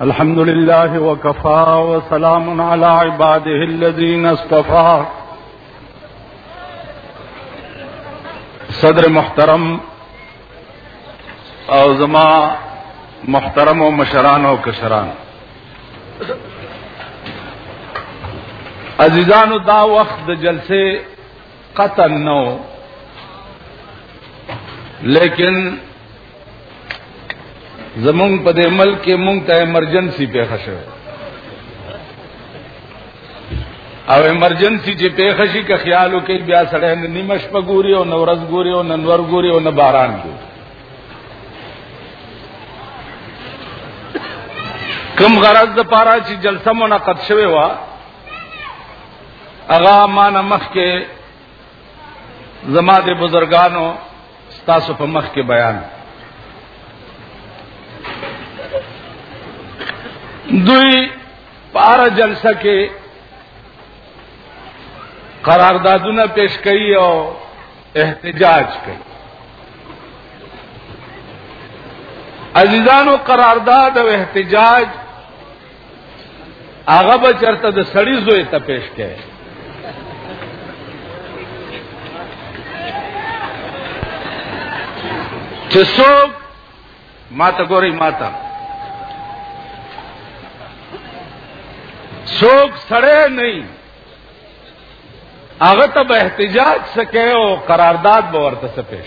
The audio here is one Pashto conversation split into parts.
الحمد لله وكفى وسلام على عباده الذين اصطفى صدر محترم او زما محترم و مشران و کشران عزیزانو دا وخت د جلسې قطن نو لیکن زمونږ په دې ملک کې مونږ ته ایمرجنسي پیښه شوه او ایمرجنسي چې پیښه شي که خیالو کې بیا سړی نه نیمه شپه ګوري او نه ورځ ګوري او نه نور ګوري او نه باران ګوري کم غرض د پاره چې جلسه منعقد شوه وا اغا ما نمخ کې زما د بزرګانو ستاسو په مخ کې بیان دوی پار جلسه کې قراردادونه پیش کړي او احتجاج کړي عزیزانو قرارداد او احتجاج هغه به چرته د سړی زوی ته پیش کړي چې څوک ما ته ګوري ما ته څوک سړی نه هغه ته به احتجاج سکے او قرارداد به ورته پیش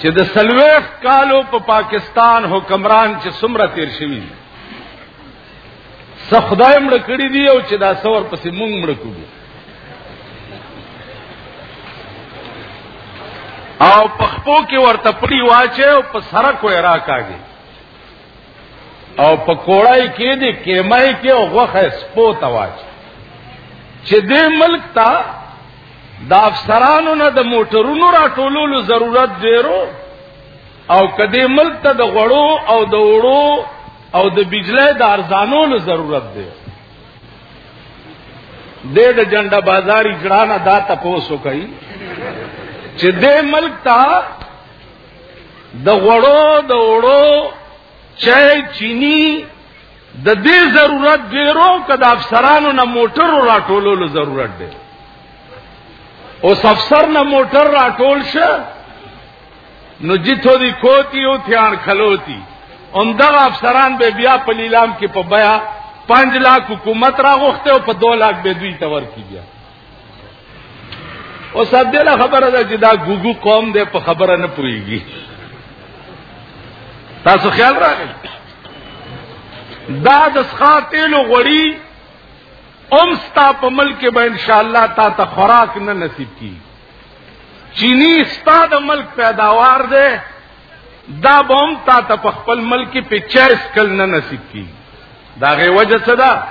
چې د سلويخ کالو په پا پاکستان حکمران چې سمره تیر شوی دی سخدای مړ کړی دی او چې دا څور پسې مونږ مړ کړو او پخپو کې ورته پړی واچې او په سره کوې راکاږي او په کوړای کې دې کېمای کې او غوخه سپو تواچ چې دې ملک ته د افسرانو نه د موټرونو راټولولو ضرورت ډیرو او کدی ملک ته د غړو او د وړو او د بجلی د ارزانولو ضرورت دی د د جنډا بازار اجرانه دا تپوسو کوي چې د ملک ته د غړو د وړو چای چینی د دې ضرورت ډیرو کده افسرانو نه موټر راټولولو ضرورت دی او افسر نه موټر راټول شه نو جتو دی کوتی او تیار کھلوتی عمدغه افسران به بیا په لیلام کې په بیا 5 لاکھ حکومت راغوخته او په 2 لاکھ به دوی تور کیږي او سبدله خبره ده چې دا ګوګو قوم دی په خبره نه پويږي تاسو خیال راغی دا د سخاتلو غړي اوم ستا په ملک به ان شاء الله تا ته خوراک نه نصیب کی چینی ستا د ملک پیداوار ده دا بوم تا ته په خپل ملک په چیس کل نه نصیب کی دا غي وجه څه ده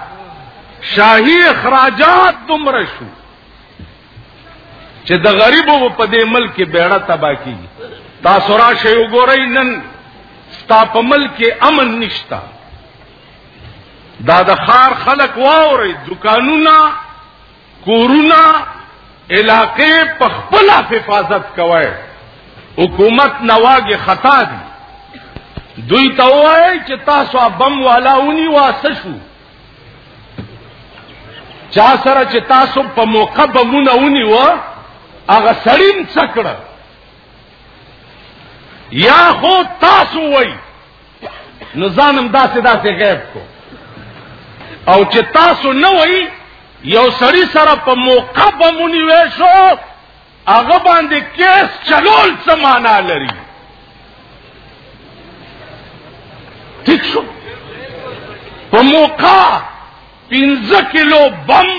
شاهي اخراجات دومره شو چې د غریبو په دې ملک کې بیړه تبا کیږي تاسو را شی وګورئ نن ستا په ملک کې امن نشتا دا د خار خلق واوري دکانونه کورونا علاقې په خپل حفاظت کوي حکومت نواګه خطا دي دوی ته وایي چې تاسو بم والا ونی واسه شو چا سره چې تاسو په موقع بمونه ونی و هغه سړیم څکړه یا خو تاسو وایي نو ځانم داسې داسې غیب کو او چې تاسو نه وای یو سړی سره په موقع بمونی وېشو هغه باندې کیس چلول څه معنا لري ٹھیک شو په موقع پنځه کیلو بم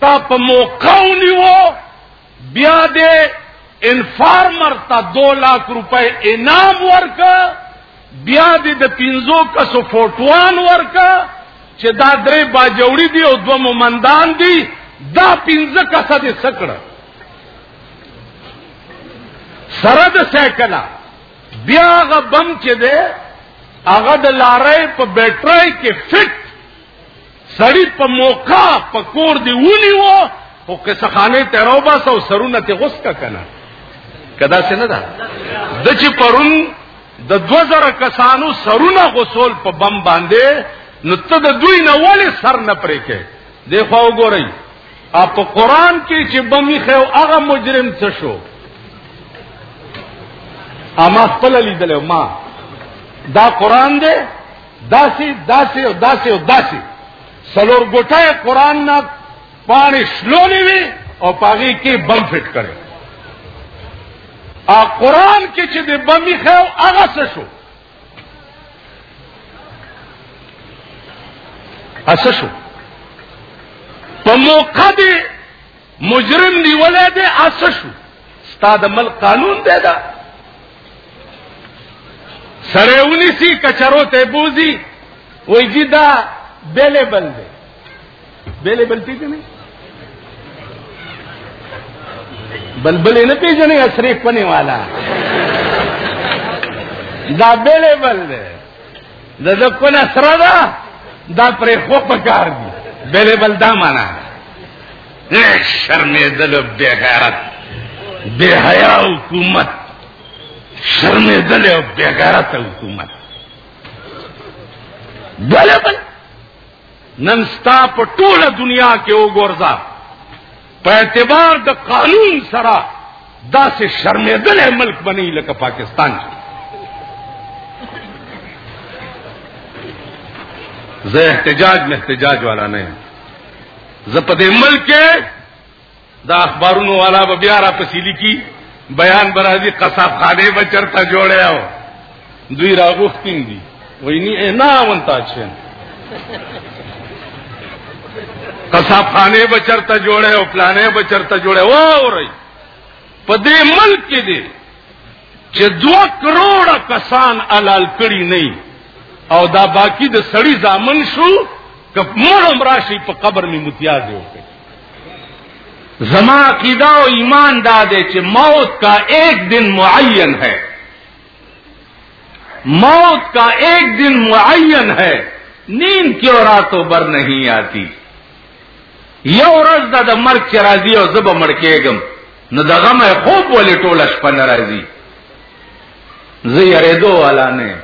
تا په موقع ونیو بیا دې انفارمر ته 2 لک روپۍ انعام ورکا بیا دې د 15 کسو فوټوان ورکا چې دا درې باجوړي دي او دوه مومندان دي دا 15 کسه دې سکړه سره د سیکلا بیا غ بم چې ده هغه د لارې په بیټرۍ کې فټ سړی په موقع په کور دی ونی وو او قصه خانه ته روبا سو سرونه ته غوس کا کنه کدا څه نه ده د چې پرون د 2000 کسانو سرونه غسول په بم باندې نو ته د دوی نه ولې سر نه پرې کې دیکھو وګورئ اپ قرآن کې چې بمي خو هغه مجرم څه شو اما خپل لیدل ما دا قرآن دی داسې داسې او داسې او داسې سلور ګټه قران نه پانی شلولې وي او پاغي کې بم فټ کړي ا قران کې چې د بم خو هغه څه شو اسه شو په موقع دی مجرم نیولې ده اسشو استاد مل قانون ده دا سره ونی سی کچرو ته بوزي وای جی دا بیلیبل ده بیلیبل تی نه بلبل نه پیژنې اسری کونی والا دا بیلیبل ده د د کونه سره دا دا پرې خو په کار دی بلې بل دا معنا شرمېدل بے غیرت بے حیا حکومت شرمېدل او بے غیرت حکومت بلې بل نن ستا په ټوله دنیا کې وګورځا په اعتبار د قانون سره داسې شرمېدل ملک بنی لکه پاکستان کې زه احتجاج محتجاج والا نه یم زه په دې ملک کې دا اخبارونو والا به بیا را پسې لیکي بیان برازي قصاب خانه به چرته جوړه او دوی راغوښتین دي ویني نه وانتا چین قصاب خانه به چرته جوړه او پلانې به چرته جوړه ووري په دې ملک کې دي چې 2 کروڑ کسان علال کړی نه او دا باقی د سړی ځامن شو کپ مړ عمر شي په قبر می متیاز یو زما عقیده او ایمان دا دی چې موت کا ایک دن معین ہے موت کا ایک دن معین ہے نیند کی اور راتوں بر نہیں آتی یو ورځ دا د مرګ چې راځي او زه به مړ کېږم نو د غم خوب ولې ټوله شپه نه راځي زه یې ریدو والا نه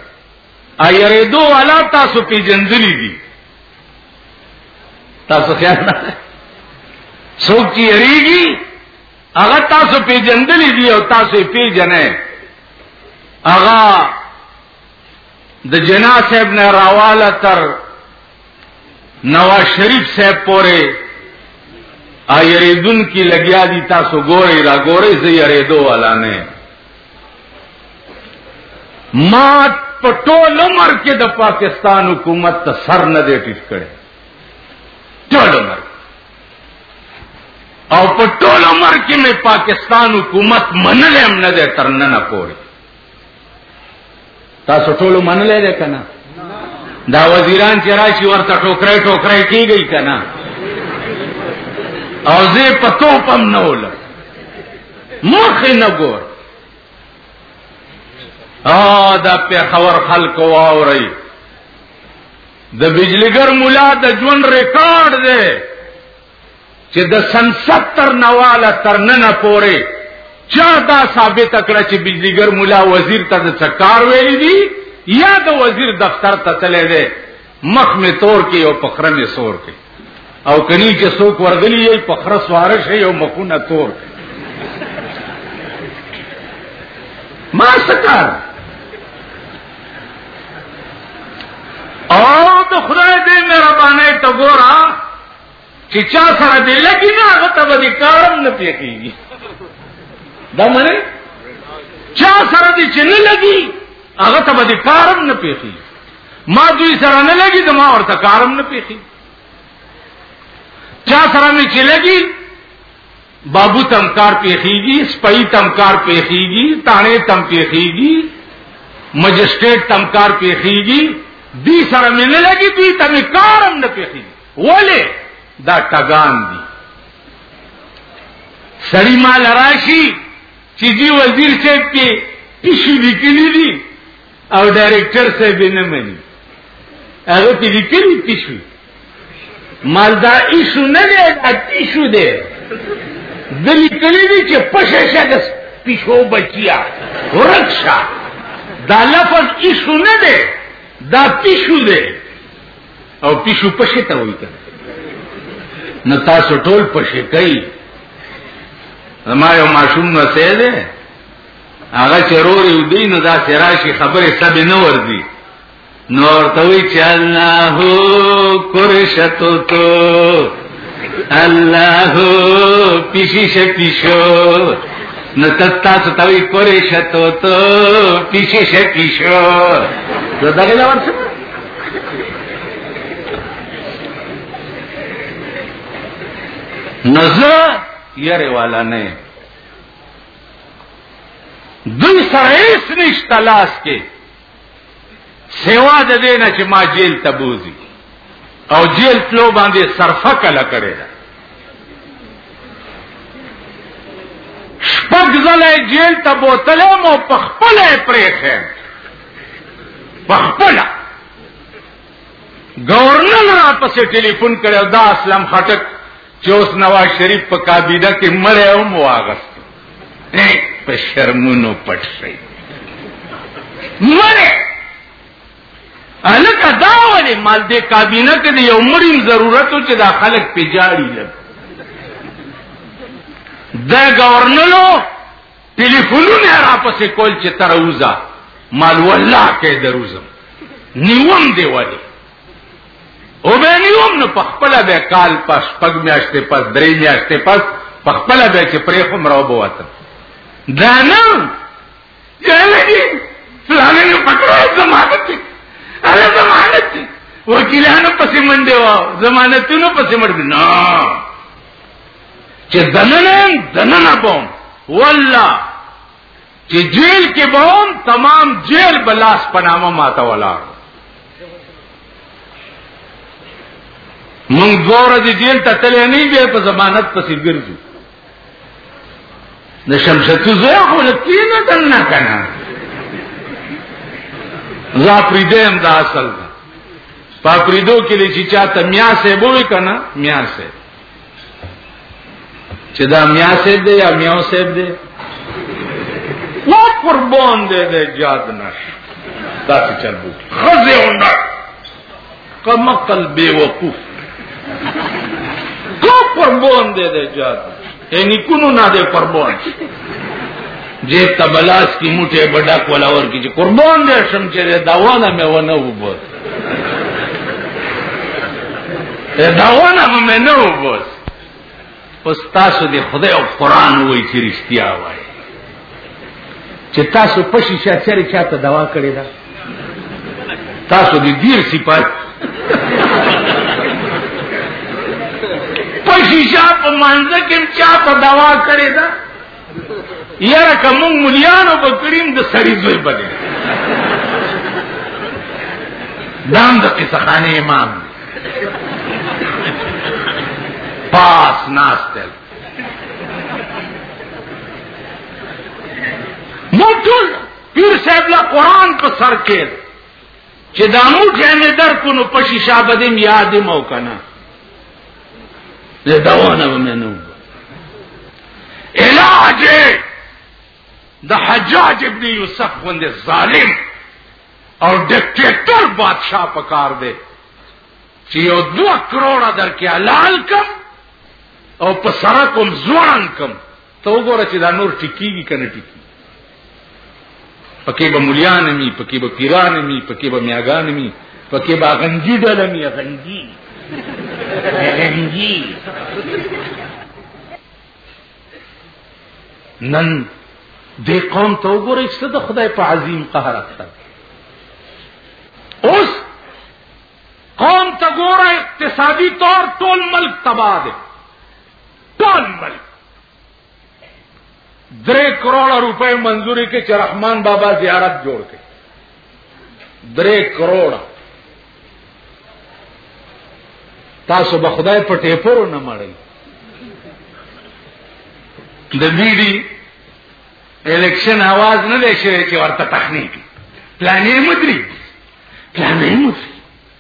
ایریدو والا تاسو پیجندلی دي تاسو خیال نه څوک چې یریږي هغه تاسو پیجندلی دي او تاسو پیجنې هغه د جنا صاحب نه راواله تر نواز شریف صاحب پورې ایریدون کی لګیا دي تاسو ګوري را ګوري زه یریدو والا نه ما په ټول عمر کې د پاکستان حکومت ته سر نه دی ټیټ کړی ټول عمر او په ټول عمر کې مې پاکستان حکومت منلې هم نه دی تر نن پورې تاسو ټول منلې ده کنه دا وزیران چې راشي ورته ټوکرې ټوکرې کیږي کنه او زه په توپم نه ول مخ نه ګور ا دا په خبر خلق واوري د بجلیګر مولا د ژوند ریکارډ دی چې د سن 70 نواله تر نن پورې چا دا ثابت کړه چې بجلیګر مولا وزیر ته د څکار ویلي دي یا د وزیر دفتر ته تللی دی مخ می تور کې او پخره می سور کې او کني چې څوک ورغلی یې پخره سوار شي او مخونه تور کې ما سکار او د خدای دې مهرباني ته ګورا چې چا سره دې لګي نه هغه ته به دې کارم نه پې کېږي دا منې چا سره دې چې نه لګي هغه ته به دې کارم نه پې کېږي ما دوی سره نه لګي زما ورته کارم نه پې کېږي چا سره مې چې لګي بابو تمکار پیخیږي سپئی تمکار پیخیږي تاڼې تم پیخیږي مجسټریټ تمکار پیخیږي دوی سره مې نه لګي دوی ته مې کارم نه پیخیږي ولی دا ټګان دی سړی مال راشي چې دی وزیر صاحب کې پیشو لیکلی دی او ډایرکټر صاحب نه مني هغه ته لیکلی پیشو مال دا ایشو نه دی دا پیشو دی د لیکلی دی چې پشه شګس پیشو بچیا ورکشا دا لفظ ایشو نه دی دا پیشو دی او پیشو پشه ته وای کنه نو تاسو ټول پشه کوي ما یو ماشوم نو سه ده هغه چرور یو دین دا سراشی خبره سب نه وردی نور توی چې الله کرشتو تو الله پیشی شپیشو نو تاسو توی کرشتو تو پیشی شپیشو دا دغه لور څه نزا یری والا نه دوی سره هیڅ نشته لاس کې سیوا د دې نه چې ما جیل ته بوزي او جیل تلو باندې صرفه کله کړی ده شپږ ځله جیل ته بوتلم او په خپله یې پرېښیم پخپل گورنر را پسې ټلیفون کړو دا اسلام خټک چې اوس نواز شریف په کابینه کې مړ او مواغست نه په شرمونو پټ شي مړ الکه دا ولې مال دې کابینه کې د یو مړین ضرورت چې دا خلک پیجاړي لږ دا گورنر ټلیفونونه راپسې کول چې تر اوزه مال والله کې دروزم نیوم دی ولی او به نیوم نو په خپل به کال پس پګ میاشتې پس درې میاشتې پس په خپل به چې پرې خو مرو بوته دا نه یلګي فلانه نه پکړه زمانت دي اره زمانت دي وکیلانو پسې منډه و زمانتونو پسې منډه نه چې دننه دننه بوم والله چې جیل کې بوم تمام جیل بلاس پنامه ماته ولاړ مونږ دوره دي جیل ته تلې نه دی په ضمانت پسې ګرځي د شمشتو زه خو لکې نه دنه کنه زه پریدم دا اصل دا پاپریدو کې لچې چاته میا سه بوې کنه میا سه چې دا میا صاحب دی یا میاو صاحب دی وا قربان دی دی جاد نش دا څه چل بو خزه اونډه کم عقل بے وقوف کو قربان دی دی جاد یعنی کونو نه دی قربان جې تبلاس کی موټه بډا کولاور کی چې قربان دې شم چې دا وانه مې ونه وبوت داونه هم نه وګوس اوس تاسو دې خدای او قران وایي چې رښتیا وایي چې تاسو پښې شې چیرې چاته دوا کړې ده تاسو دې دیر سپای پښې شې په منځ کې چاته دوا کړې ده یاره که مونږ ملیانو په کریم د سړي زوی بده دام د قصه خانه امام پاس ناستل مونږ ټول پیر صاحب له قران په سر کې چې دا موټه مې در کو نو په شیشه به دې یاد مو کنه زه داونه مې نو علاج د حجاج ابن یوسف غوندې ظالم او ډکټیکټر بادشاہ پکار دی چې یو دوه کروڑه درکې حلال کم او په سره کوم ځوان کم ته وګوره چې دا نور ټکیږي کنه ټکی پکې به مليان می پکې به پیران می پکې به میاګان می پکې به غنجی ډل می غنجی غنجی نن دې قوم ته وګوره چې د خدای په عظیم قهر اخته اوس قوم ته ګوره اقتصادي طور ټول ملک تباہ دی ټول ملک درې کروڑ روپے منظوري کې چې رحمان بابا زیارت جوړ کړي درې کروڑ تاسو به خدای په ټیپورو نه مړی د بیډي الیکشن आवाज نه لشي چې ورته تخنیک پلانې مدري پلانې مدري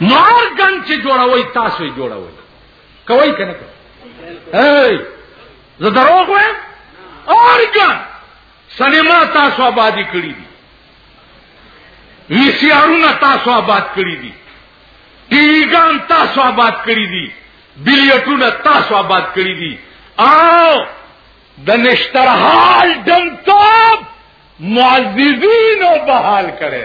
نور ګن چې جوړوي تاسو یې جوړوي کوي کنه کوي اے زه دروغ وایم اورګن سینما تاسو آبادی کړی دي وی سی آرونه تاسو آباد کړی دي ټیګان تاسو آباد کړی دي بلیټونه تاسو آباد کړی دي او د نشترحال دم توب معززین او بحال کړی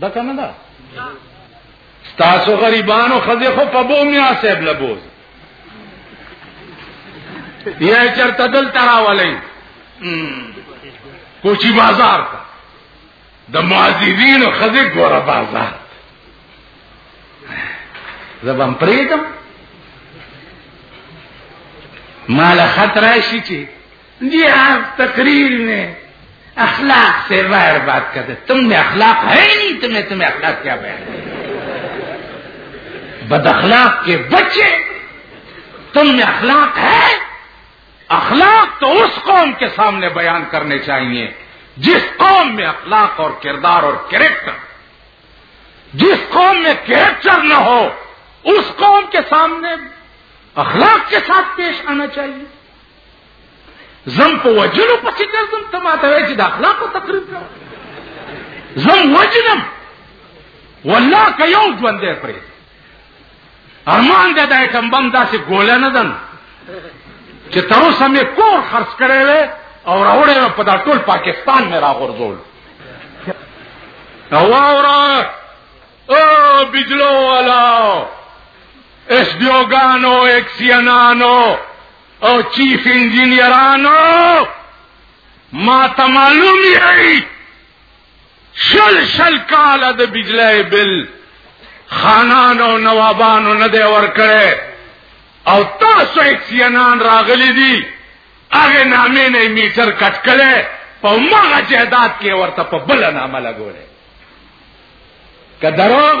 دا کنه دا ستاسو غریبانو خزه خو په بو میا صاحب لبوز یا چرته دل تراولای کوچی بازار ته د معذبین خزه ګوره بازار زبم پریدم مال خطر شي چې دې تقریر نه اخلاق سے باہر بات کرتے تم میں اخلاق ہے ہی نہیں تمہیں تمہیں اخلاق کیا بیان بد اخلاق کے بچے تم میں اخلاق ہے اخلاق تو اس قوم کے سامنے بیان کرنے چاہیے جس قوم میں اخلاق اور کردار اور کریکٹر جس قوم میں کریکٹر نہ ہو اس قوم کے سامنے اخلاق کے ساتھ پیش آنا چاہیے زم په وجلو پسې ګرځم ته ما ته چې د اخلاقو تقریر کړ زم وجنم والله که یو ژوند دی پرې ارمان دې دای کم بم داسې ګوله نه دن چې تر اوسه مې کور خرڅ کړی وې او راوړې مې په دا ټول پاکستان مې راغورځول او اورا او بجلو والا اس دیوګانو ایکسینانو او چیف انجینئرانو ما ته معلوم یی شل شل کال د بجلی بل خانان او نوابانو نه دی ورکړی او تاسو اکسینان راغلی دی هغه نامې نه میټر کټ کړي په مغه جهاد کې ورته په بل نامه لګولې که دروغ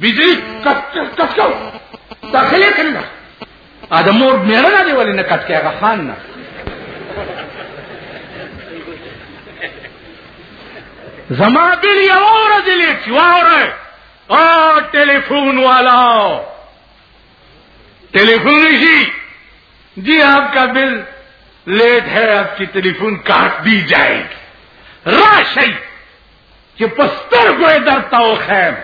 بيزي کټ کټ کو داخله کنه ا د مور میړه نه دی ولې نه کټ کېږه خان نه زما بل یو ورځ لیټ واوره او ټلیفون والا ټلیفون شي جی آپ کا بل لیٹ ہے آپ کی ٹیلیفون کاٹ دی جائے گی راشی چې پستر ګوې درته او خیر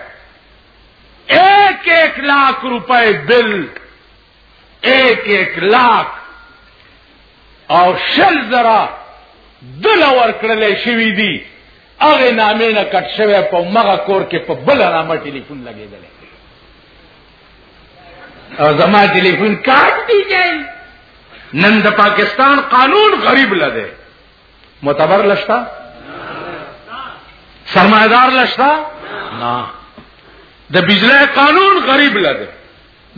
ایک ایک لاکھ روپے بل ایک ایک لاکھ او شل زرا دل اور کړلې شوې دي هغه نامې نه کټ شوی په مغه کور کې په بل نامه ټلیفون لګېدل او زما ټلیفون کار دی جاي نن د پاکستان قانون غریب لده معتبر لشتا سرمایدار لشتا نه د بجلی قانون غریب لده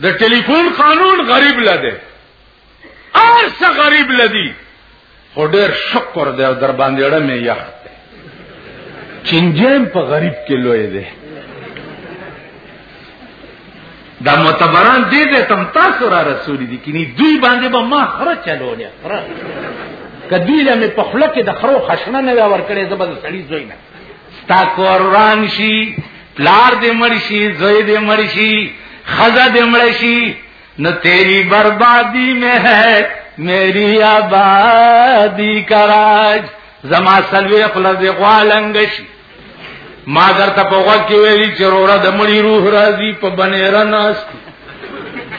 د ټلیفون قانون غریب لده ارس غریب لدی خو ډیر شکر دی در باندې اړه مې یخ چنجیم په غریب کې لوی دی دا معتبران دې دې تم تاسو را رسول دي کینی دوی باندې به ما خره چلولې خره کدی له مې په خله کې د خرو خشنه نه ور کړې زبر سړی زوی نه ستا قران شي پلار دې مړ شي زوی دې مړ شي خزا دې مړ شي نو تیری بربادی میں ہے میری آبادی کراج زما سلوی خلد غوالنگشی ما درته په وخت کې ویلي چې وروره د مړي روح راځي په بنیره ناست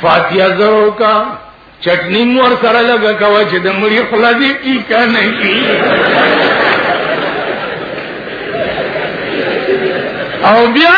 فاتحه زرو کا چټنی مور سره لګه کوا چې د مړي خلا دې کی کا نه کی او بیا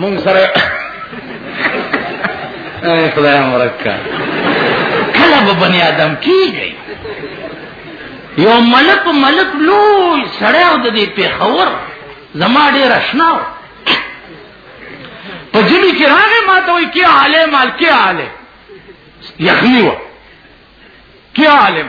مونږ سره اے خدای مرکا کله به بنی آدم کیږي یو ملک ملک لوی سړی او د دې پیښور زما ډیر آشنا و په جلی کې راغی ما ته وایي کې عالم مال کې عالم یخنی و کې عالم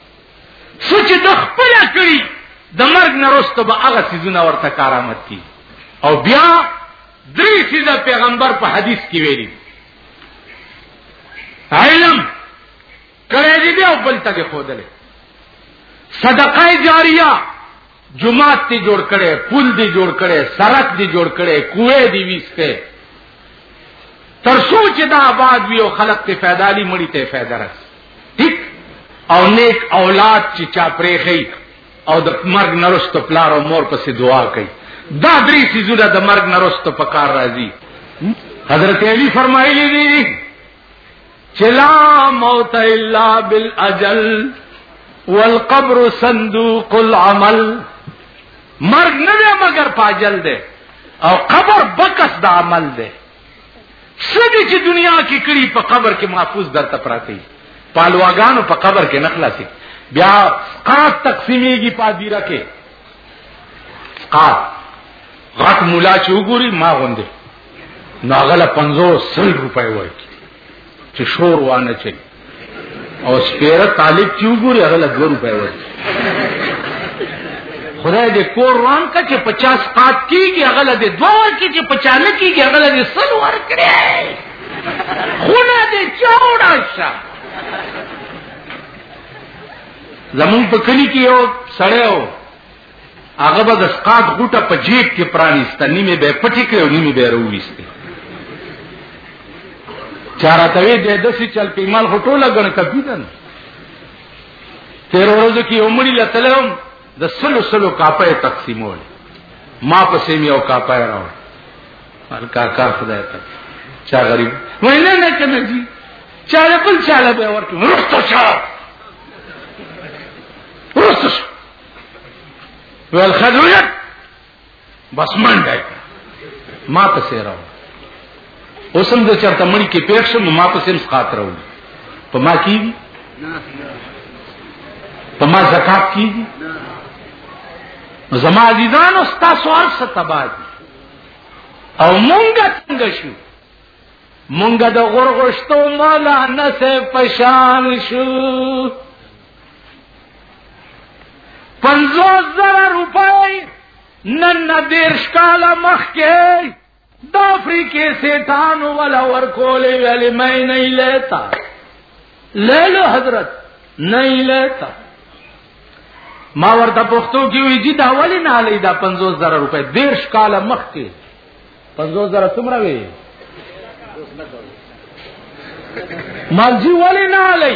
سچ د خپل کړی د مرګ نه رسته به هغه سيزونه ورته کارامت کی او بیا درې سيزه پیغمبر په حدیث کې ویلي علم کړی دی او بل ته خودلې صدقه جاریه جماعت دی جوړ کړي پل دی جوړ کړي سرک دی جوړ کړي کوې دی وسته تر سوچ دا آباد وی او خلق ته فایده لی مړی ته فایده رس ټیک او نیک اولاد چې چا پرېخی او د مرګ نرست پلار او مور پسې دعا کوي دا درې سيزونه د مرګ نرست په کار راځي حضرت علی فرمایلی دی چلا موت الا بالاجل والقبر صندوق العمل مرګ نه دی مگر پاجل دی او قبر بکس د عمل دی سدي چې دنیا کې کړي په قبر کې محفوظ درته پراته دي پالواګانو په قبر کې نخلاصي بیا قات تقسیمیږي پادیره کې قات غټ مولا چې وګوري ما غوندي نو هغه له 50 سل روپۍ ورکړي چې شور وانه چي او سپیره طالب چې وګوري هغه له 2 روپۍ ورکړي خدای دې کور روان کا چې 50 قات کیږي هغه له 2 ورکړي چې 50 نه کیږي هغه له 100 ورکړي خونه دې چاوډا شه زمون په کلی کې یو سړیو هغه به د سقاط غوټه په جیب کې پرانیسته نیمه به پټی کړو نیمه به رويسته چاره توی د دسی چل پیمال هټوله ګڼ کپی ده تیر ورځ کې عمرې لتلم د سلو سلو کاپه تقسیمول ما په سیمه او کاپه راو هر کار کار خدای ته چا غریب وای نه نه کنه جی چا بل چا له ورته ورته چا ورته ویل خدویت بس منډه ما پسې راو اوسم د چرته مړی کې پېښ شم ما پسې هم سقات راو په ما کې په ما زکات کې زما عزیزانو ستاسو هر څه تباہ دي او مونږه څنګه شو مونږه د غرغشتو مولانا سه پشان شو پنځوس زره روپۍ نن نه دېرش کاله مخکې د افریقې سیټانو ولا ورکولې ویلې مې نه لیتا لیلو حضرت نه لیتا ما ورته پښتو کې وی چې دا ولې نه لې دا 50000 روپے ډیر شکال مخ کې 50000 څومره وی مالجی ولې نه لې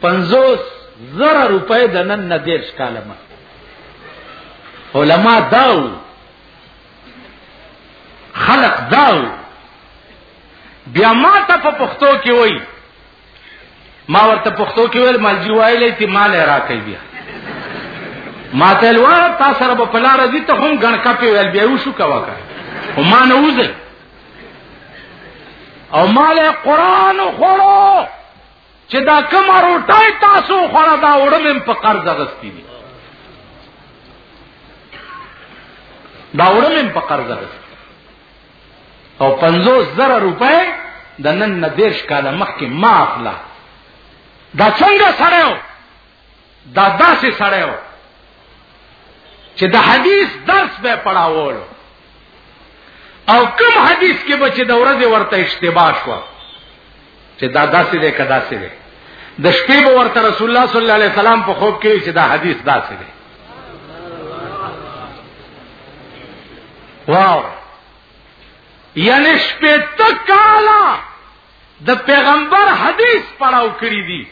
پنځوس زره روپۍ د نن نه دیرش کاله مخ علما داو خلق داو بیا ما ته په پښتو کې وای ما ورته پښتو کې ویل مالجی وایلې چې مال راکې بیا ما ته لوا تا سره په پلار دي ته هم غن کپی ویل بیا وشو کا وکا او ما نه وځي او مال قران خورو چې دا کوم روټای تاسو خورا دا وړم په قرض غستی دي دا وړم په قرض غستی او 50000 روپے د نن نه دیش کاله مخکې معاف لا دا څنګه سره دا داسې سړی و چې د حدیث درس به پڑھاول او کوم حدیث کې به چې د ورځې ورته اشتباه شو چې دا داسې دی کدا سې دی د شپې به ورته رسول الله صلی الله علیه وسلم په خوب کې چې دا حدیث داسې دی واو یعنی شپې تک کالا د پیغمبر حدیث پړاو کړی دی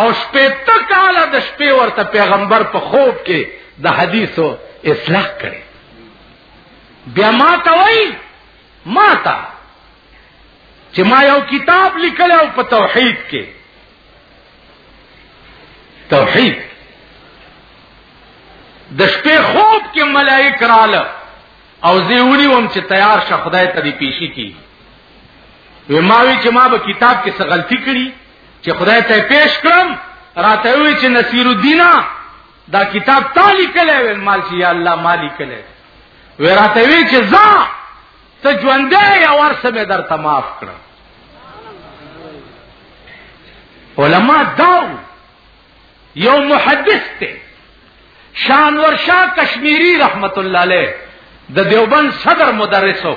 او شپېته کاله د شپې ورته پیغمبر په خوب کې د حدیثو اصلاح کړي بیا ما ته وای ما ته چې ما یو کتاب لیکل او په توحید کې توحید د شپې خوب کې ملائک رااله او زیونی وم چې تیار شه خدای ته دی پیشي کی وماوی چې ما به کتاب کې څه غلطي کړي چې خدای ته پیش کړم راته وی چې نصیر الدین دا کتاب تا لیکلې ول مال چې یا الله ما لیکلې وی راته وی چې زا ته ژوندې یا ورسه مې درته معاف کړم علما داو یو محدث ته شانور شاه کشمیری رحمت الله علیه د دیوبند صدر مدرسو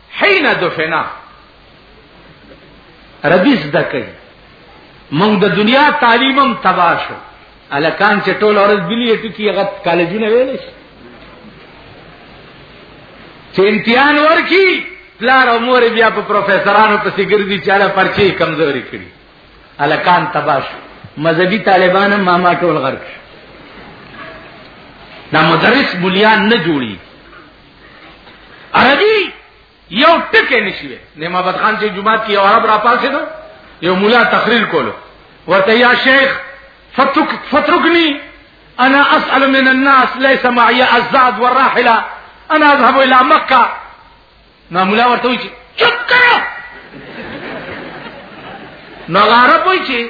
حين دفنا ربيز دکې مونږ د دنیا تعلیمم تبا شو الکان چې ټول اورز بلی ټکی هغه کالجونه ویل شي چې امتحان ورکی پلار او مور بیا په پروفیسورانو پسې ګرځي چې اله پرچی کمزوري کړي الکان تبا شو مذهبي طالبان ماما ټول غرق شو دا مدرس بلیان نه جوړي عربي یو ټکی نشي وي نه محمد خان چې جمعه کې یو عرب را پاسې دو یو مولا تقریر کولو ورته یا شیخ فترک فترکنی انا اسال من الناس ليس معي الزاد والراحله انا اذهب الى مکه نو مولا ورته وی چپ کړو نو عرب وی چې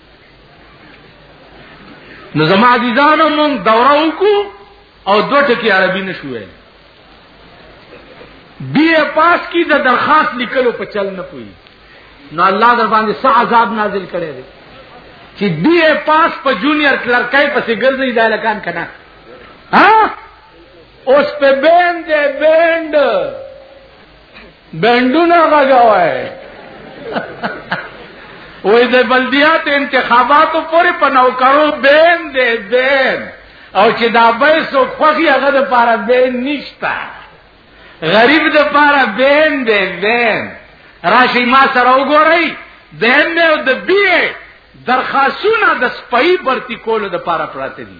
نو زما عزیزانو مونږ دوره وکړو او دو ټکی عربي نشو ویل بی اے پاس کی د درخواست لیکلو په چل نه پوي نو الله در باندې څه عذاب نازل کړي دي چې بی اے پاس په جونیئر کلرکای پسې ګرځي دا لکان کنه ها اوس په بند بند بندونه غږوي وې د بلدیات انتخاباتو پورې په نوکرو بین دې بین او چې دا به سو خوخي هغه د پاره بین نشتا غریب د پاره بین دې بین راشي ما سره وګورئ بین نه او د بی درخواستونه د سپۍ برتی کولو د پاره پراته دي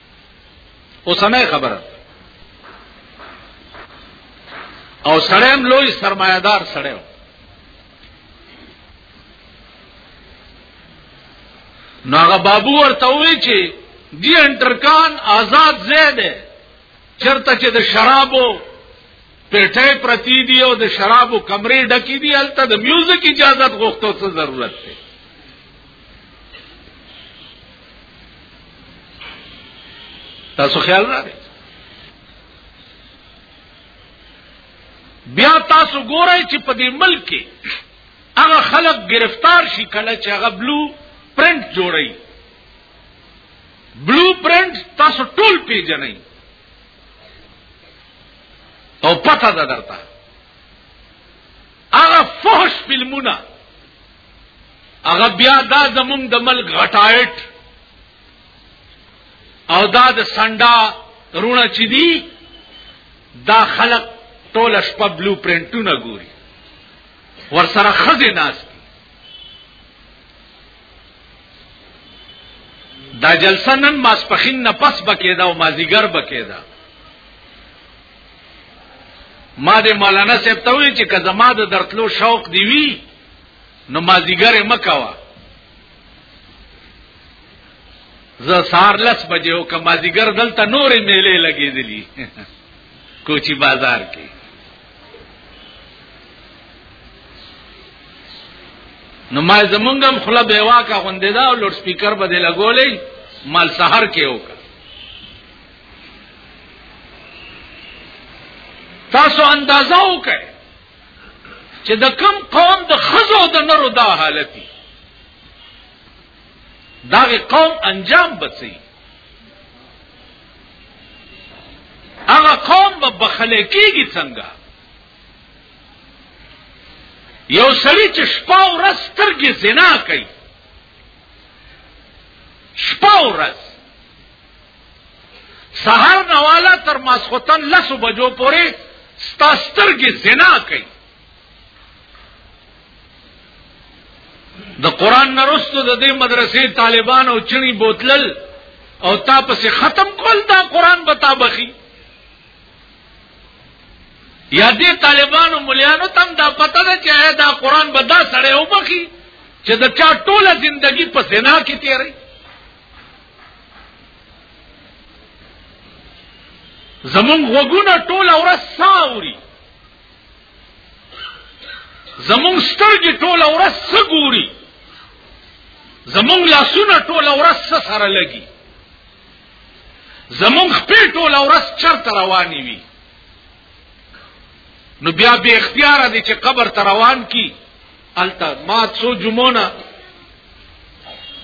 اوسنۍ خبره او سړیم لوی سرمایدار سړیو نو هغه بابو ورته وی چې دی انټرکان آزاد زیاده چرته چې د شرابو پیټه پرتی دی او د شرابو کمرې ډکې دي الته د میوزیک اجازه غوښتو څه ضرورت دی تاسو خیال راغی بیا تاسو ګورئ چې په دې ملک کې هغه خلک گرفتار شي کله چې هغه بلو پرنٹ جوړي بلو پرنٹ تاسو ټول پیژنئ او پته ده درته هغه فحش فلمونه هغه بیا دا زمونږ د ملک غټایټ او دا د سنډا رونه چې دي دا خلق ټول شپه بلو پرنټونه ګوري ور سره خزه ناس دا جلسه نن ماسپخین نه پس بکیدا او مازیګر بکیدا ما دې مولانا صاحب ته وی چې کله ما د درتلو شوق دی وی نو ما زیګره مکوا زه سار لس بجې او کما زیګر دلته نورې میلې لګېدلې کوچی بازار کې نو ما زمونږم خلا بیوا کا غوندې دا او لوډ سپیکر بده لګولې مال سحر کې وکړه تاسو اندازه وکړئ چې د کم قوم د خزو د نرو دا حالتي دا قوم انجام بچي هغه قوم به بخله کیږي څنګه یو سړی چې شپه ورځ سترګې زنا کوي شپه ورځ سهار نواله تر ماسخوتن لسو بجو پورې ستا سترګې زنا کوي د قران نرستو د دې مدرسې طالبان او چني بوتلل او تا پسې ختم کول دا قران بتا بخي یا دې طالبانو مليانو تم دا پته ده چې دا قران به دا سړی وبخي چې د چا ټوله زندگی په زنا کې تیری زمون غوګونه ټول ورځ ساوري زمون سترګې ټول ورځ سګوري زمون لاسونه ټول ورځ سره لګي زمون خپې ټول ورځ چرته رواني وي نو بیا به اختیار دي چې قبر ته روان کی الته ما څو جمعونه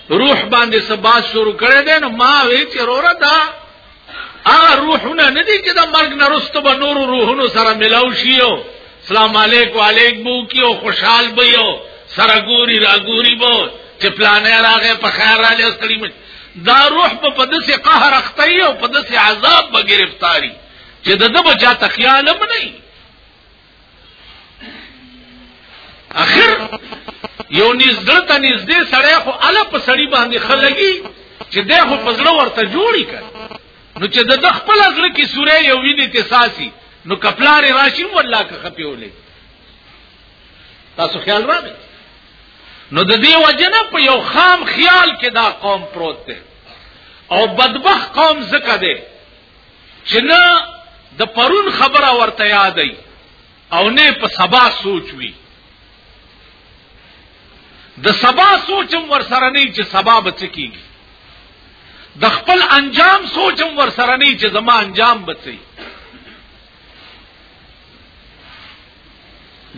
روح باندې سبا شروع کړی دی نو ما وی چې روره دا هغه روحونه نه دي چې د مرګ نه وروسته به نورو روحونو سره ملاو شي او سلام علیک و علیک بو کی او خوشحال به یو سره ګوري را ګوري به چې پلانې راغې په خیر را لستړي دا روح په پدسه قهر اخته او پدسه عذاب به گرفتاری چې د دبا چا تخیال هم نه اخر یو نږدې ته نږدې سړی خو اله په سړی باندې خلګي چې ده خو په زړه ورته جوړی کړ نو چې د خپل زړه کې سورې یو ویني تساسي نو کپلار راشي والله که خپيولې تاسو خیال راغی نو د دې وجنه په یو خام خیال کې دا قوم پروت دی او بدبخ قوم زکه دی چې نه د پرون خبره ورته یادای او نه په سبا سوچ وی د سبا سوچم ور سره نه چې سبا بچ کیږي د خپل انجام سوچم ور سره نه چې زما انجام بچي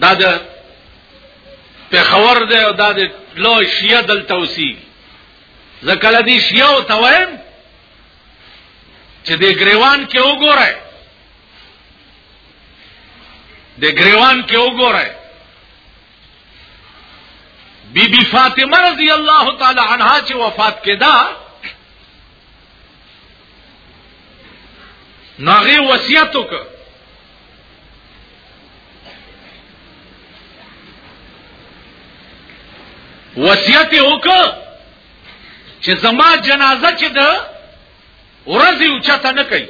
دا د پیښور دی او دا د لو شیعه دلته اوسي ځکه لدی شیعه او توایم چې د ګریوان کې وګورئ د ګریوان کې وګورئ بی بی فاطمه رضی الله تعالی عنها چې وفات کړه ناغي وصیت وکړ وصیت وکړ چې زما جنازه چې د ورځي او چاته نه کوي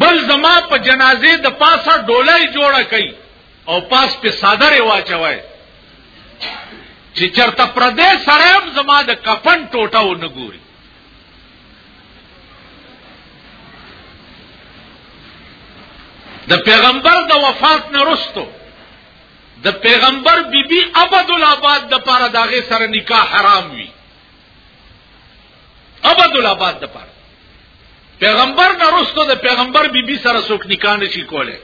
بل زما په جنازه د پاسه ډولای جوړه کوي او پاس په صادر واچوي چې چرته پردې سره زما د کفن ټوټه و نه ګوري د پیغمبر د وفات نه رسټو د پیغمبر بیبي بی ابد الاباد د پاره داغه سره نکاح حرام وی ابد الاباد د پاره پیغمبر نه رسته د پیغمبر بیبي بی سره څوک نکاح نشي کوله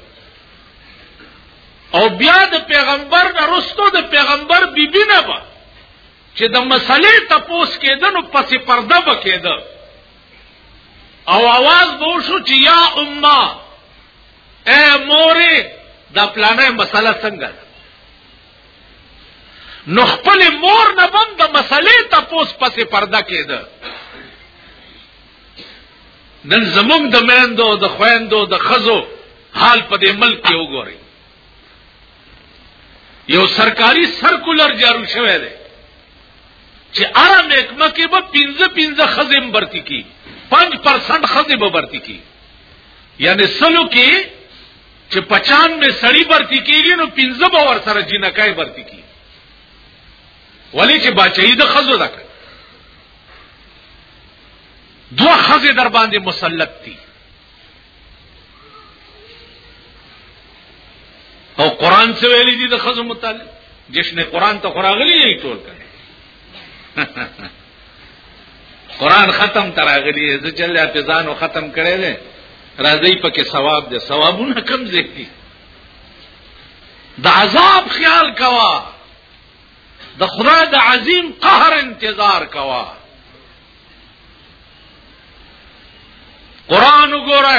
او بیا د پیغمبر نه رسته د پیغمبر بیبي بی نه با چې د مسلې تپوس کېدنو پسې پرده وکېده او आवाज به شو چې یا امه اے مورې دا پلانه مسله څنګه ده نو خپل مور نه بم د مسلې ته پوس پسې پرده کېده نن زموږ د میندو د خويندو د خزو حال په دې ملک کې وګورئ یو سرکاري سرکولر جارو شوی دی چې اره محکمه کې به 15 15 خزم برتی کی 5% خزم به برتی کی یعنی سلو کې چې 95 سړی برتی کیږي نو 15 به ور سره جنکای برتی کی ولی چې بچی د خزو ده دوه خزې در باندې مسلط دي او قران څه ویلي دي د خزو متعلق جشن قران ته خراغلی یې ټول کړي قران ختم تراغلی زه چل اعتزان ختم کړي دي راځي پکې ثواب دي ثوابونه کم زیاتی د عذاب خیال کوا د خدای د عظیم قهر انتظار کوا قران وګوره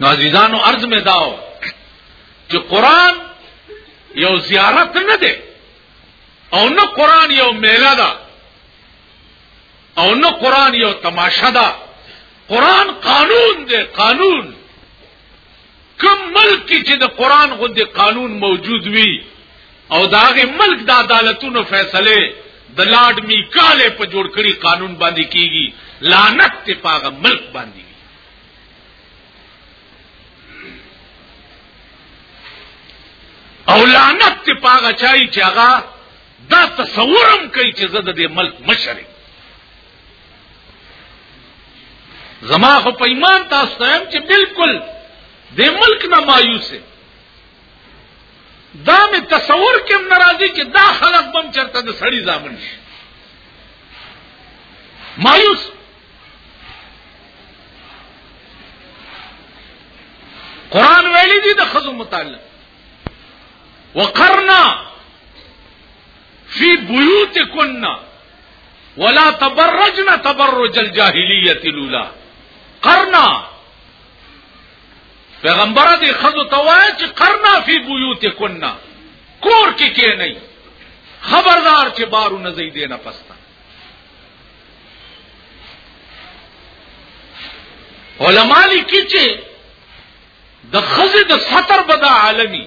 نو عزیزانو عرض می داو چې قران یو زیارت نه دی او نه قران یو میله ده او نه قران یو تماشه ده قران قانون دی قانون کوم ملک کې چې د قران غوندې قانون موجود وي او داغه ملک د عدالتونو فیصله د لارډ میکاله په جوړ کړی قانون باندې کیږي لعنت ته پاغه ملک باندې او لعنت ته پاغه چای چې هغه دا تصورم کوي چې زه د دې ملک مشرم زما خو په ایمان تاسو ته هم چې بالکل د ملک نه مایوسه دا می تصور کوم ناراضي چې دا خلک بم چرته د سړی ځامن شي مایوس قران ویلي دي د خزو متعلق وقرنا فی بیوتکنا ولا تبرجنا تبرج الجاهلیت الاولى قرنا پیغمبر دې خزو توای چې قرنا فی بیوت کنا کور کې کې نه خبردار چې بارو نه زی دینه پستا علماء لیکي چې د خزه د ستر بدا عالمي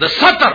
د ستر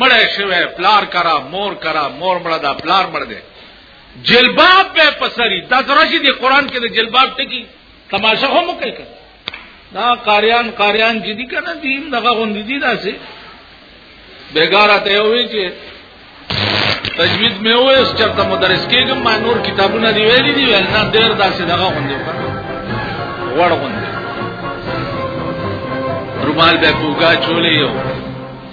مړه شوه پلار کرا مور کرا مور مړه دا پلار مړ دی جلباب په پسری دا درشي دی قران کې د جلباب ټکی تماشا هم کوي دا قاریان قاریان چې دي کنه دین دغه غوندې دي داسې بیګاره ته وی چې تجوید مې وې چې چرته مدرس کېږم ما نور کتابونه دی ویلي دي ول نه ډېر داسې دغه غوندې وړ غوندې رومال به کوګه چولې یو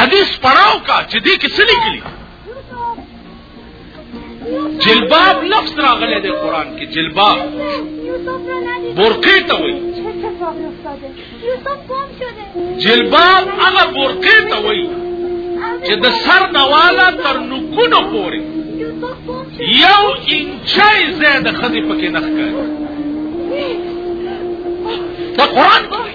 حدیث پڑھاو کا چې دې کې څه لیکلي جلباب لفظ راغلی دی قران کې جلباب برقه ته وایي جلباب هغه برقه ته وایي چې د سر نواله تر نکونو پورې یو انچای زیاده خدي پکې نخ کوي ته قران کې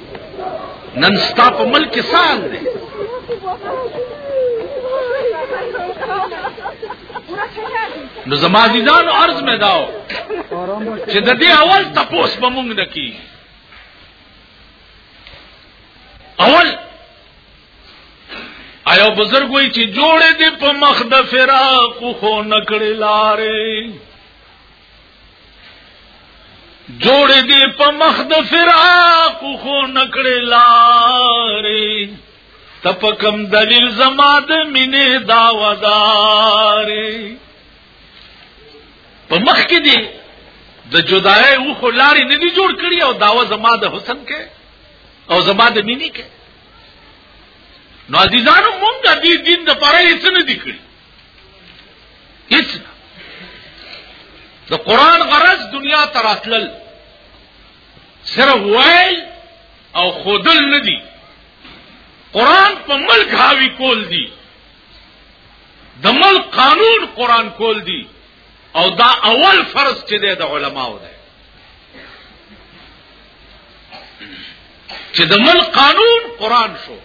نن ستا په ملک سال دی نو زما عزیزانو عرض مې داو چې د دې اول تپوس به مونږ نه کی اول ایو بزرګ وی چې جوړې دې په مخ د فراق خو نکړې لارې جوړ دی په مخ د فراق خو نکړې لارې تپکم دلیل زما د مینې داوادارې په مخ کې دی د جدای و خو لارې نه دی جوړ کړی او داوا زما د حسن کې او زما د مینې کې نو عزیزانو مونږ دې دین د پاره یې څه نه دی کړی هیڅ د قران غرض دنیا ته راتلل صرف وایل او خودل نه دي قران په ملک حاوی کول دي د ملک قانون قران کول دي او دا اول فرض چې دی د علماو دی چې د ملک قانون قران شو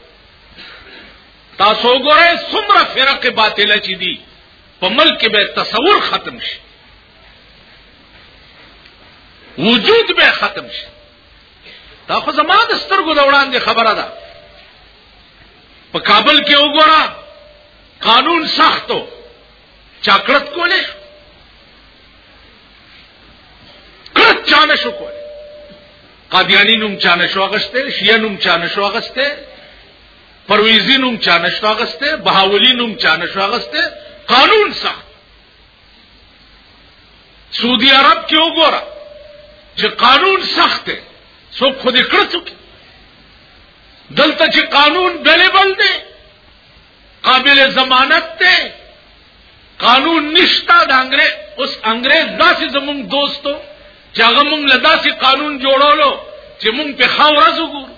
تاسو ګورئ څومره فرق باطله چي دي په ملک به تصور ختم شي وجود به ختم شي دا خو زما د سترګو د وړاندې خبره ده په کابل کې وګوره قانون سختو چاکړت کولې کړت چانه شو کولې قادیانی نوم چانه شو اغسته شیعه نوم چانه شو اغسته پرویزی نوم چا نشو اغسته بهاولی نوم چا نشو اغسته قانون سخت سعودي عرب کې وګوره چې قانون سخت دی څوک خو دې کړ څوک دلته چې قانون بلیبل دی قابل ضمانت دی قانون نشتا د انګريز اوس انګريز داسې زموږ دوستو چې هغه موږ لداسې قانون جوړولو چې موږ په خاورز وګورو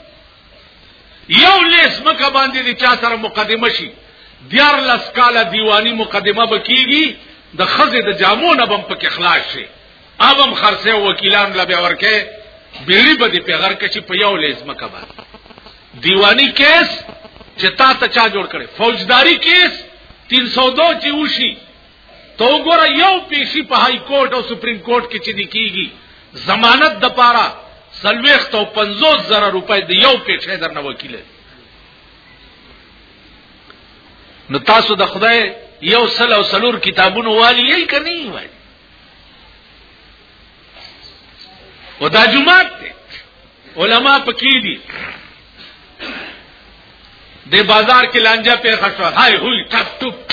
یو لیس مکه باندې د چا سره مقدمه شي دیار لس کاله دیوانی مقدمه بکیږي د خزه د جامو نه بم پکې خلاص شي اوبم خرڅه وکیلان لا بیا ورکه بیلی به دی پیغر کچی په یو لیز مکه با دیوانی کیس چې تا ته چا جوړ کړي فوجداری کیس 302 چې وشي تو ګوره یو پیشي په های کورټ او سپریم کورټ کې چې دی کیږي ضمانت د پاره سلويخت او 50 زره روپۍ د یو پیښې درنه وکیل نو تاسو د خدای یو سل او سلور کتابونو والی یې کني وای او دا جمعات ته علما پکې دي د بازار کې لانجه په خښه هاي هوي ټپ ټپ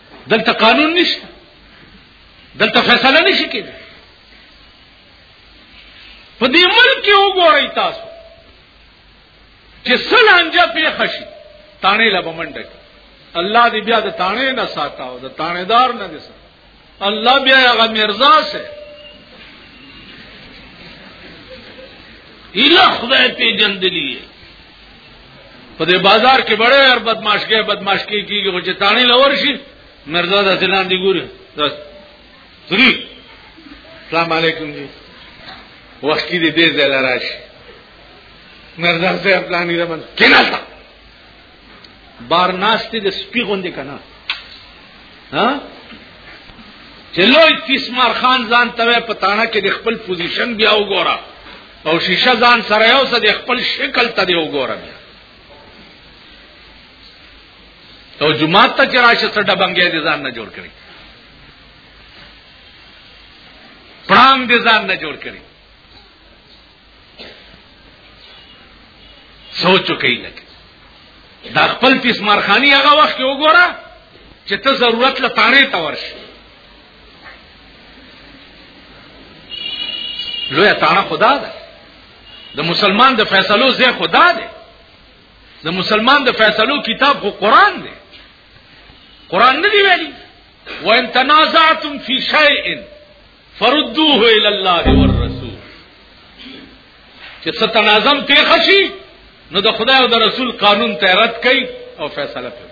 دلته قانون نشته دلته فیصله نشي کېدای په دې ملک کې وګورئ تاسو چې سلانجه پیښ شي تانه لبمنډه الله دې بیا د تانه نه ساتاو د تانهدار نه دې ساتاو الله بیا هغه مرزا سه اله خدای په جندلی په دې بازار کې بڑے هر بدمعاش کې بدمعاش کې کیږي خو چې تانی لور شي مرزا د اسلام دی ګوري بس سری السلام علیکم جی وخت کې دې دې زل راشي مرزا سے پلانی رمن کینا تا بار ناشتي د سپی غوندې کنا ها چلو تیسمار خان ځان ته په تانا کې د خپل پوزیشن بیا وګوره او شیشه ځان سره یو څه د خپل شکل ته دی وګورم او جمعه ته چې راشه څه ډبنګې دي ځان نه جوړ کړی پړام دي ځان نه جوړ کړی سوچو کوي لکه دا خپل پیسمارخانی هغه وخت وګوره چې ته ضرورت لپاره تورش لوی تاړه خدا ده د مسلمان د فیصلو زه خدا ده د مسلمان د فیصلو کتاب خو قران ده قران نه دی ویلي وان تنازعتم فی شیء فردوه الی الله والرسول چې ستنازم تیر خشي نو د خدای او د رسول قانون ته رد کړي او فیصله کوي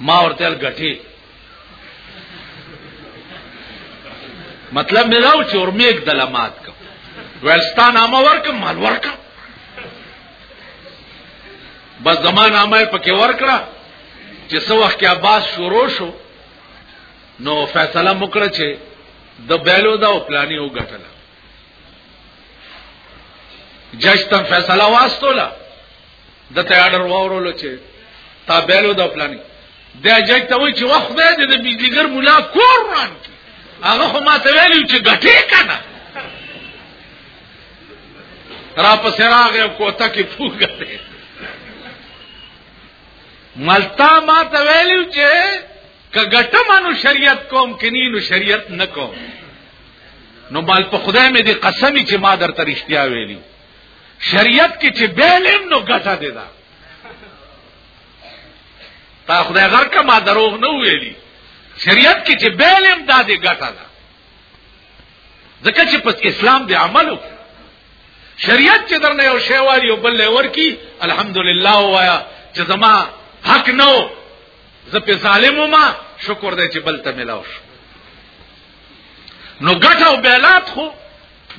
ما ورته ال غټي مطلب مې راو چې ورمیګ دلمات کوم ولستان امه ورکم مال ورکم بس زمان امه پکې ورکړه چې څو وخت کې عباس شروع شو نو فیصله مکړه چې د بیلو دا او پلاني او غټل جج تم فیصله واستوله د ته آرډر وورولو چې تا بیلو دا پلاني د اجاج ته وای چې وخت به د بجلیګر مولا کور روان کی هغه خو ما ته ویلو چې غټه کنه را پسې راغې کوته کې پوګته ملتا ما ته ویلو چې کګټه مانو شریعت کوم کني نو شریعت نه کوم نو مال په خدای مې دې قسمی چې ما درته رښتیا ویلی شریعت کې چې بیلم نو ګټه دی دا تا خدای غر کما دروغ نه ویلی شریعت کې چې بیلم دا دی ګټه ده ځکه چې پس اسلام دی عمل وکړي شریعت چې درنه یو شی والی او بل ور کی الحمدلله وایا چې زما حق نو زه په ظالم ما شکر دې چې بل ته ملاو شو نو ګټه او بیلات خو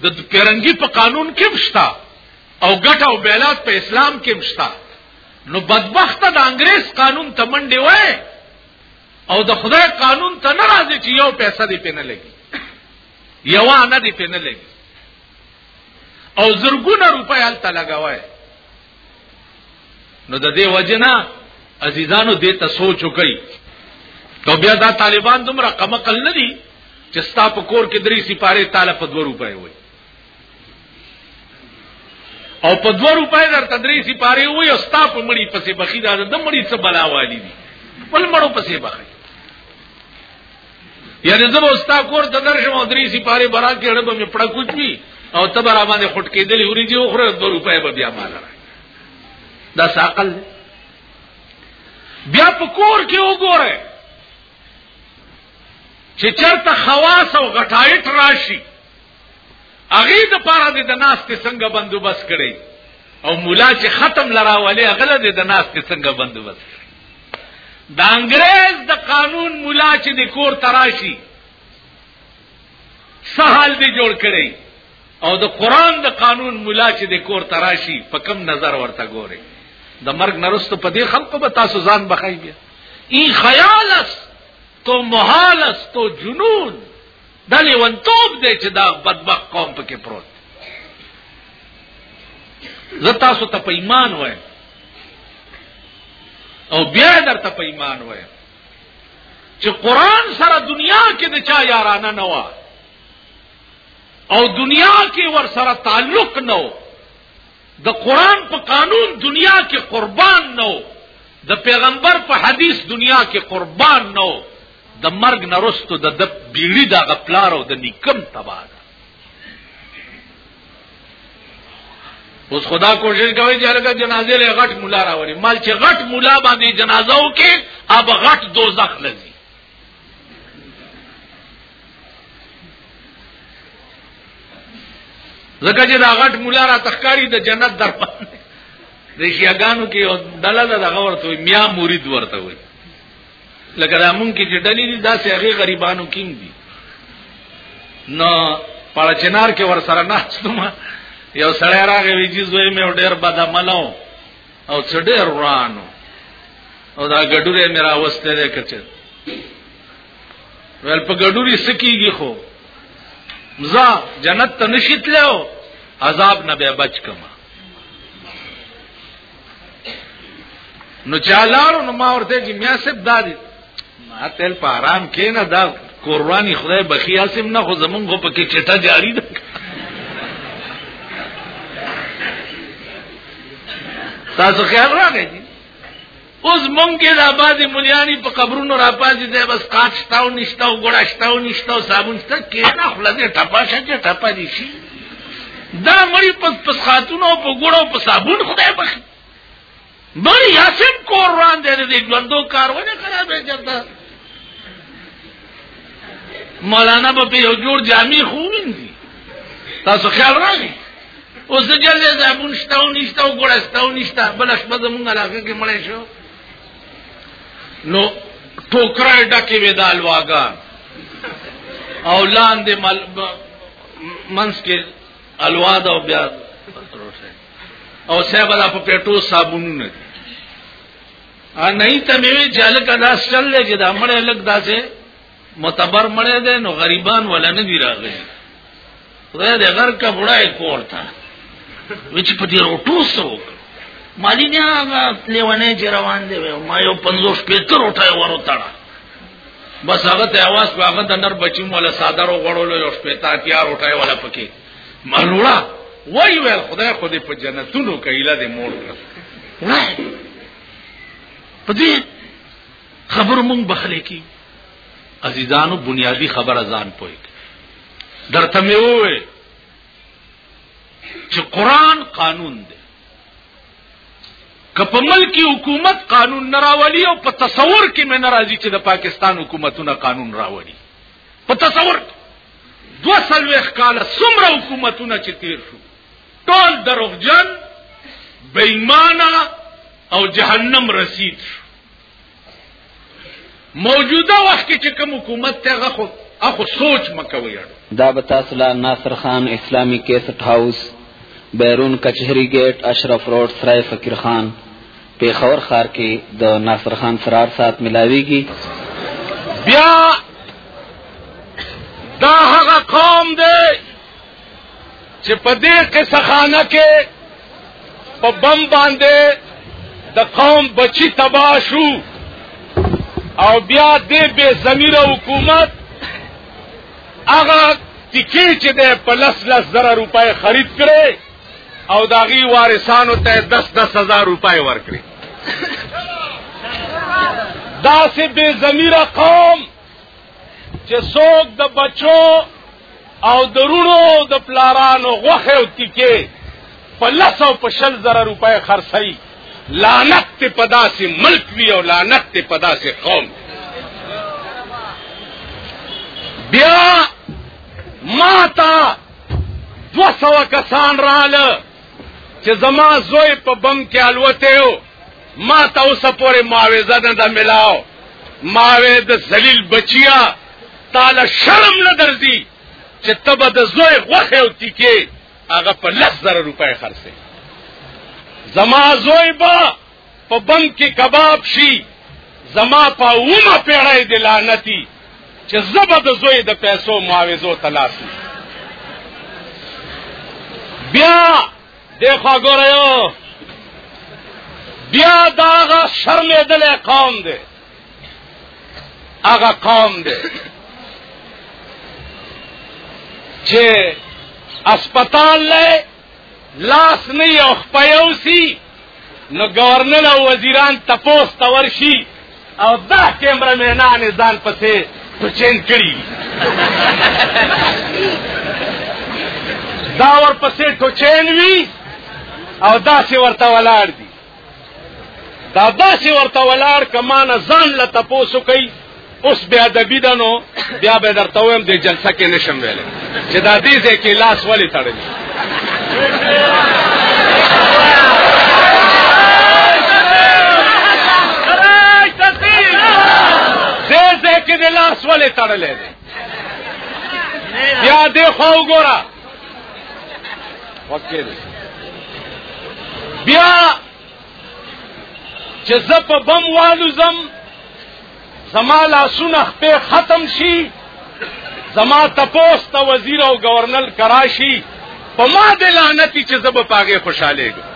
د پیرنګي په قانون کې مشتا او ګټه او بیلات په اسلام کې مشتا نو بدبخت د انګريز قانون ته منډي وای او د خدای قانون ته ناراضي چې یو پیسې دې پنه لګي یو نه دې پنه لګي او زرګونه روپۍ هلته لګوي نو د دې وجنه عزیزانو دې ته سوچ وکړي نو بیا دا طالبان دومره قمقل نه دي چې ستا په کور کې درې سپاره تعالی په 2 روپۍ وي او په 2 روپۍ در تدري سپاره وي او ستا په مړی پسې بخی دا د مړی څه بلا والی دي بل مړو پسې بخی یعنی زه به ستا کور ته درشم او درې سپاره برا کې اړه به مې پړه کوچوي او ته به را باندې خټ کېدلې ورېږي او خره دوه روپۍ به بیا مال راځي دا ساقل دی بیا په کور کې وګوره چې چرته خواص او غټایټ راشي هغه د پاره د ناست څنګه بندوبست کړي او مولا چې ختم لراولې هغه د ناست څنګه بندوبست کړي د انګريز د قانون مولا چې د کور تراشي سهال دی جوړ کړي او د قران د قانون مولا چې د کور تراشي په کم نظر ورته ګوري د مرګ نرسته په دې خلکو به تاسو ځان بخای بیا ای خیال است تو محال است تو جنون دا لیونتوب دی چې دا بدبخت قوم پکې پروت زه تاسو ته په ایمان وایم او بیا درته په ایمان وایم چې قران سره دنیا کې د چا یارانه نه و او دنیا کې ور سره تعلق نه و د قران په قانون دنیا کې قربان نو د پیغمبر په حدیث دنیا کې قربان نو د مرګ نرستو د د بیړی د غپلار او د نکم تبا ده اوس خدا کوشش کوي چې هرګه جنازې له غټ مولا راوړي مال چې غټ مولا باندې جنازه وکي اب غټ دوزخ لذي زکه چې دا غټ مولا را تخکاری د جنت در باندې د شیعاګانو کې او دله د هغه ورته میا مرید ورته وي لکه دا مونږ کې چې ډلې دي دا سه هغه غریبانو کې دي نو پړ چنار کې ور سره نه ستما یو سړی راغی ویجی زوی مې ډېر بد عملو او څه ډېر ورانو او دا ګډوره میرا وسته ده کچت ول په ګډوري سکیږي خو مزا جنت ته نشیت له عذاب نه به بچ کما نو چالارو نو ما ورته چې میا سب دادی ما تل په آرام کې نه دا قرباني خدای بخي اسم نه خو زمونږ په کې چټه جاری ده تاسو خیال راغی اوس مونږ کې د آبادی مليانی په قبرونو را پاتې دی بس قات شتاو نشتاو ګړه شتاو نشتاو صابون شته کې نه خپل دې ټپا شته ټپا دي شي دا مړی په پس خاتونو په ګړو په صابون خدای بخي بل یاسم کور روان دی د ژوندو کارونه خرابې چرته مولانا به په یو جوړ جامع خو ویني تاسو خیال راغی اوس د جلې زابون شته او نشته او ګوړه شته او نشته بل شپه زمونږ علاقه کې مړې شو نو ټوکرای ډکه وې دال واګا او لاندې منس کې الواد او بیا او صاحب دا په پټو صابونونه دي ا نه ته مې جل کدا چل لې چې دا مړې لګ داسې متبر مړې ده نو غریبان ولا نه دی راغلي خدای دې غر کا بډای کور تا وچ په دې روټو سو مالی نه هغه لیوانه چې روان دی ما یو 50 پیتر وټای ورو تړه بس هغه ته आवाज په هغه د نر بچی مولا ساده رو غړولو یو شپه تا تیار وټای ولا پکې مروړه وای وای خدای خو دې په جنتونو کې اله دې مور کړ وای په دې خبر مونږ بخلې کی عزیزانو بنیادی خبر ازان پوي درته مې وې چې قران قانون دی که په ملکی حکومت قانون نراولی او په تصور کې مې ناراضي چې د پاکستان حکومتونه قانون راوړي په تصور دو سلویخ کال سمره حکومتونه چې تیر شو ټول دروغجن بېمانه او جهنم رسید شو موجوده وخت کې چې کوم حکومت ته غو اخو سوچ مکوي دا به تاسو لا ناصر خان اسلامی کیسټ هاوس بیرون کچهری گیټ اشرف روډ سرای فقیر خان پېښور ښار کې د ناصر خان څرار ساعت ملاویږي بیا دا هغه قوم دی چې په دې قصه خانه کې په بم باندې د قوم بچی تباه شو او بیا دې بې ضمیر حکومت هغه تکی چې د پلس لس زره روپۍ خرید کړي او داغي وارثانو ته 10 10000 روپۍ ورکړي دا سه بے ضمیره قوم چې څوک د بچو او درونو د پلارانو غوخه او تیکې په لسو په شل زره روپۍ خرڅي لعنت ته پداسي ملک وی او لعنت ته پداسي قوم بیا ما تا دو سوه کسان راله چې زما زوی په بم کې الوته و ما ته اوسه پورې معاوضه نه ده ملاو ما وې د ذلیل بچیا تاله شرم نه درځي چې ته به د زوی غوښې او تیکې هغه په لس زره روپۍ خرڅې زما زوی به په بم کې کباب شي زما په اومه پیړۍ د لعنتی چې زبه د زوی د پیسو معاوضو تلاسي بیا دیکھا گو رہے ہو بیا داغا شرم دل قوم دے آغا قوم دے چھے اسپتال لے لاس نه یو خپیوسی نو گورنر او وزیران تپوس ته ورشي او دا کیمره مینان ځان پسې تو چین کړي دا ور پسې تو چین وی او دا سی ورته ولاړ دي دا داسې ورته ولاړ کمانه ځان له تپوسو کوي اوس بیا ادبي ده نو بیا به درته وایم د جلسه کې نشم ویلی چې دا دې ځای کې لاس ولې تړلی دې ځای کې د لاس ولې تړلی دی بیا دې خوا وګوره وکړ بیا چې زه په بم والو زم زما لاسونه خپې ختم شي زما تپوس ته وزیر او گورنر کراشي په ما د لعنتی چې زه به پاګه خوشاله ګم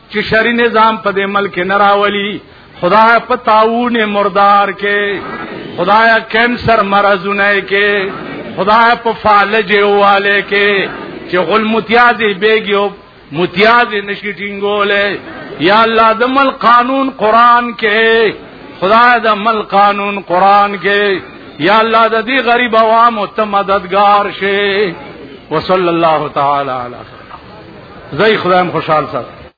چې شری نظام په دې ملک نه راولي خدای په تاوون مردار کې خدای کینسر مرزونه کې خدای په فالج واله کې چې غل متیازي بیګیو متیازي نشي ټینګولې یا الله د مل قانون قران کې خدای د مل قانون قران کې یا الله د دې غریب عوام او ته مددگار شي وصلی الله تعالی علیه زئی خدایم خوشحال صاحب